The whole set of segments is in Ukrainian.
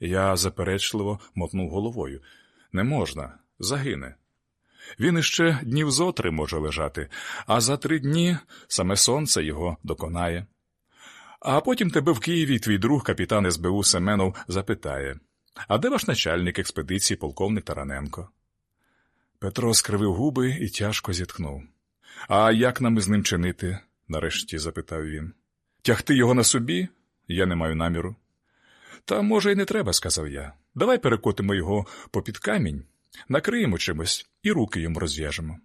Я заперечливо мотнув головою. Не можна, загине. Він іще днів зо три може лежати, а за три дні саме сонце його доконає. А потім тебе в Києві твій друг, капітан СБУ Семенов, запитає А де ваш начальник експедиції, полковник Тараненко? Петро скривив губи і тяжко зітхнув. А як нам із ним чинити? нарешті запитав він. Тягти його на собі? Я не маю наміру. Та, може, й не треба, сказав я. Давай перекотимо його попід камінь, накриємо чимось і руки йому розв'яжемо.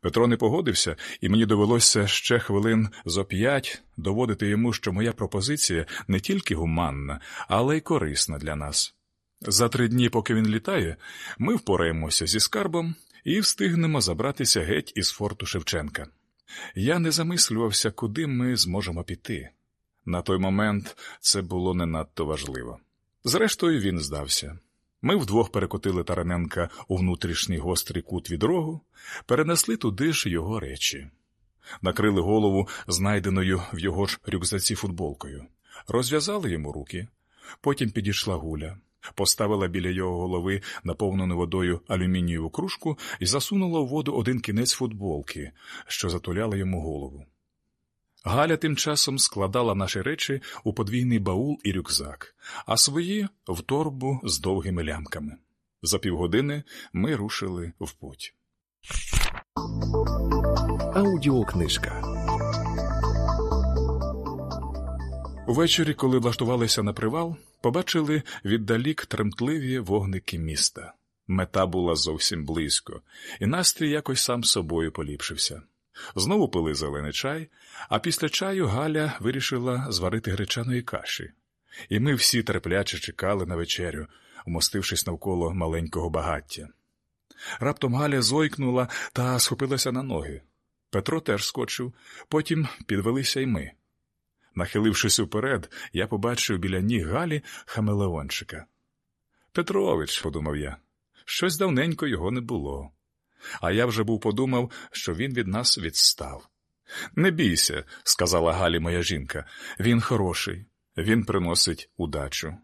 Петро не погодився, і мені довелося ще хвилин зо п'ять доводити йому, що моя пропозиція не тільки гуманна, але й корисна для нас. За три дні, поки він літає, ми впораємося зі скарбом і встигнемо забратися геть із форту Шевченка. Я не замислювався, куди ми зможемо піти. На той момент це було не надто важливо. Зрештою, він здався. Ми вдвох перекотили Тараненка у внутрішній гострий кут від рогу, перенесли туди ж його речі, накрили голову знайденою в його ж рюкзаці футболкою, розв'язали йому руки, потім підійшла гуля, поставила біля його голови наповнену водою алюмінієву кружку і засунула в воду один кінець футболки, що затуляла йому голову. Галя тим часом складала наші речі у подвійний баул і рюкзак, а свої в торбу з довгими лямками. За півгодини ми рушили в путь. Аудіокнижка. Увечері, коли влаштувалися на привал, побачили віддалік тремтливі вогники міста. Мета була зовсім близько, і настрій якось сам собою поліпшився. Знову пили зелений чай, а після чаю Галя вирішила зварити гречаної каші, і ми всі терпляче чекали на вечерю, вмостившись навколо маленького багаття. Раптом Галя зойкнула та схопилася на ноги. Петро теж скочив, потім підвелися й ми. Нахилившись уперед, я побачив біля ніг Галі хамелеончика. Петрович, подумав я, щось давненько його не було. А я вже був подумав, що він від нас відстав. Не бійся, сказала Галі моя жінка, він хороший, він приносить удачу.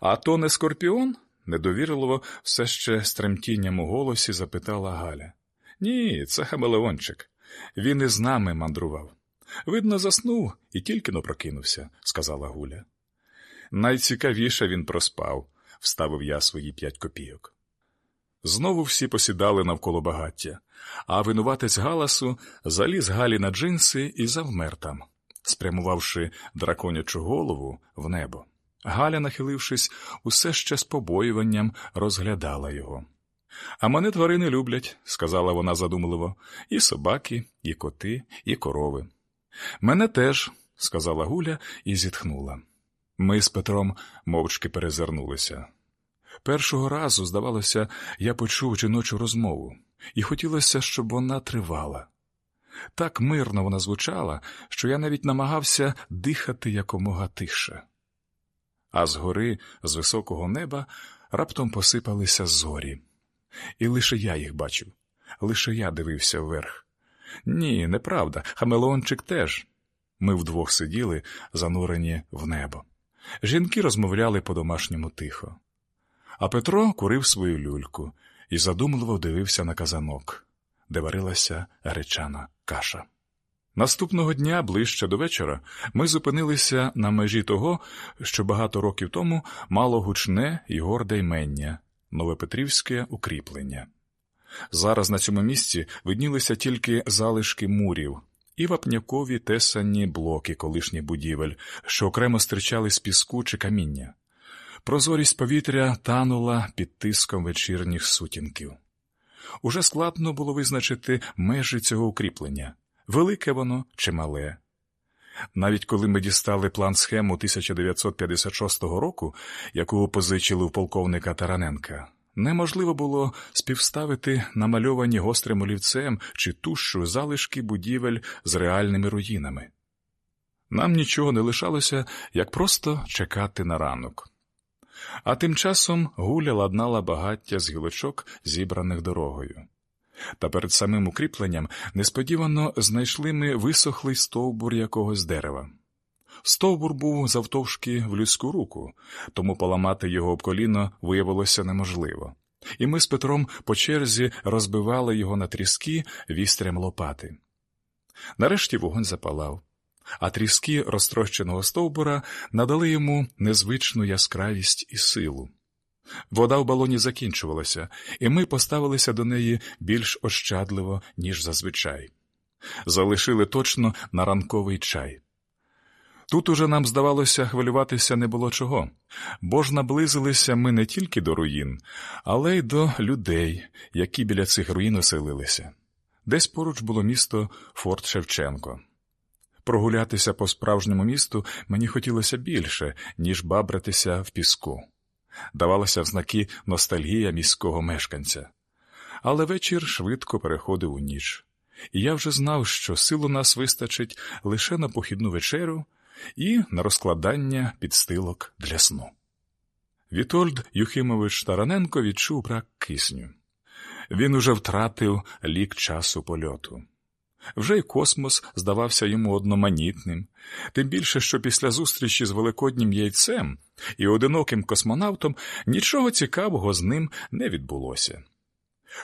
А то не скорпіон? недовірливо все ще з тремтінням у голосі запитала Галя. Ні, це хамелеончик. Він із нами мандрував. Видно, заснув і тільки но прокинувся, сказала Гуля. Найцікавіше він проспав, вставив я свої п'ять копійок. Знову всі посідали навколо багаття, а винуватець галасу заліз Галі на джинси і завмер там, спрямувавши драконячу голову в небо. Галя, нахилившись, усе ще з побоюванням розглядала його. А мене тварини люблять, сказала вона задумливо, і собаки, і коти, і корови. Мене теж, сказала Гуля і зітхнула. Ми з Петром мовчки перезирнулися. Першого разу, здавалося, я почув жіночу розмову, і хотілося, щоб вона тривала. Так мирно вона звучала, що я навіть намагався дихати якомога тише. А згори, з високого неба, раптом посипалися зорі. І лише я їх бачив, лише я дивився вверх. Ні, неправда, хамелеончик теж. Ми вдвох сиділи, занурені в небо. Жінки розмовляли по-домашньому тихо. А Петро курив свою люльку і задумливо дивився на казанок, де варилася гречана каша. Наступного дня, ближче до вечора, ми зупинилися на межі того, що багато років тому мало гучне і горде ймення Новопетрівське укріплення. Зараз на цьому місці виднілися тільки залишки мурів і вапнякові тесані блоки колишніх будівель, що окремо стирчали з піску чи каміння. Прозорість повітря танула під тиском вечірніх сутінків. Уже складно було визначити межі цього укріплення велике воно чи мале. Навіть коли ми дістали план схему 1956 року, яку позичили у полковника Тараненка, неможливо було співставити намальовані гострим олівцем чи тушшу залишки будівель з реальними руїнами. Нам нічого не лишалося, як просто чекати на ранок. А тим часом гуля ладнала багаття з гілочок, зібраних дорогою. Та перед самим укріпленням несподівано знайшли ми висохлий стовбур якогось дерева. Стовбур був завтовшки в людську руку, тому поламати його об коліно виявилося неможливо, і ми з Петром по черзі розбивали його на тріски вістрям лопати. Нарешті вогонь запалав, а тріски розтрощеного стовбура надали йому незвичну яскравість і силу. Вода в балоні закінчувалася, і ми поставилися до неї більш ощадливо, ніж зазвичай. Залишили точно на ранковий чай. Тут уже нам здавалося, хвилюватися не було чого, бо ж наблизилися ми не тільки до руїн, але й до людей, які біля цих руїн оселилися. Десь поруч було місто Форт Шевченко. Прогулятися по справжньому місту мені хотілося більше, ніж бабратися в піску. Давалася в знаки ностальгія міського мешканця. Але вечір швидко переходив у ніч, і я вже знав, що сил у нас вистачить лише на похідну вечерю і на розкладання підстилок для сну. Вітольд Юхимович Тараненко відчув брак кисню. Він уже втратив лік часу польоту. Вже й космос здавався йому одноманітним, тим більше, що після зустрічі з великоднім яйцем і одиноким космонавтом нічого цікавого з ним не відбулося.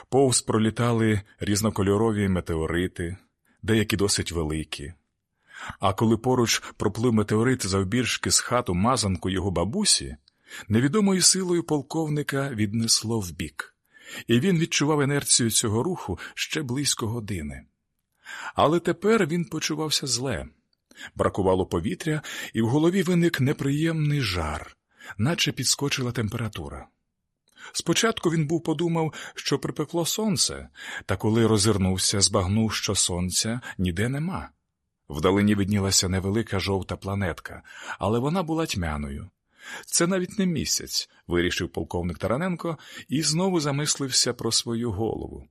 Повз пролітали різнокольорові метеорити, деякі досить великі. А коли поруч проплив метеорит завбільшки з хату мазанку його бабусі, невідомою силою полковника віднесло вбік, і він відчував інерцію цього руху ще близько години. Але тепер він почувався зле. Бракувало повітря, і в голові виник неприємний жар, наче підскочила температура. Спочатку він був подумав, що припекло сонце, та коли розвернувся, збагнув, що сонця ніде нема. Вдалині виднілася невелика жовта планетка, але вона була тьмяною. Це навіть не місяць, вирішив полковник Тараненко і знову замислився про свою голову.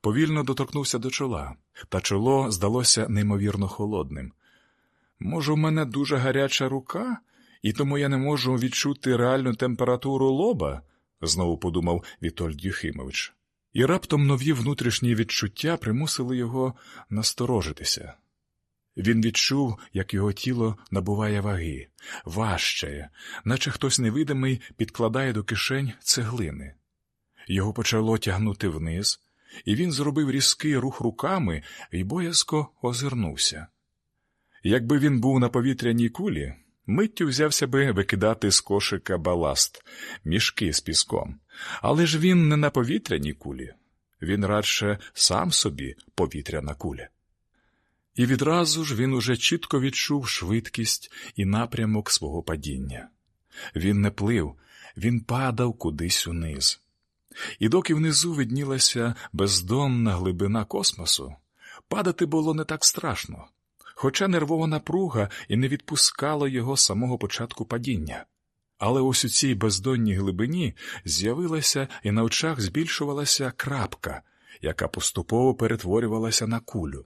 Повільно доторкнувся до чола, та чоло здалося неймовірно холодним. Може, у мене дуже гаряча рука, і тому я не можу відчути реальну температуру лоба? знову подумав Вітольд Юхимович. І раптом нові внутрішні відчуття примусили його насторожитися. Він відчув, як його тіло набуває ваги, важчає, наче хтось невидимий підкладає до кишень цеглини. Його почало тягнути вниз, і він зробив різкий рух руками і боязко озирнувся. Якби він був на повітряній кулі, миттю взявся би викидати з кошика баласт, мішки з піском, але ж він не на повітряній кулі, він радше сам собі повітряна куля. І відразу ж він уже чітко відчув швидкість і напрямок свого падіння. Він не плив, він падав кудись униз. І доки внизу виднілася бездонна глибина космосу, падати було не так страшно, хоча нервова напруга і не відпускала його з самого початку падіння. Але ось у цій бездонній глибині з'явилася і на очах збільшувалася крапка, яка поступово перетворювалася на кулю.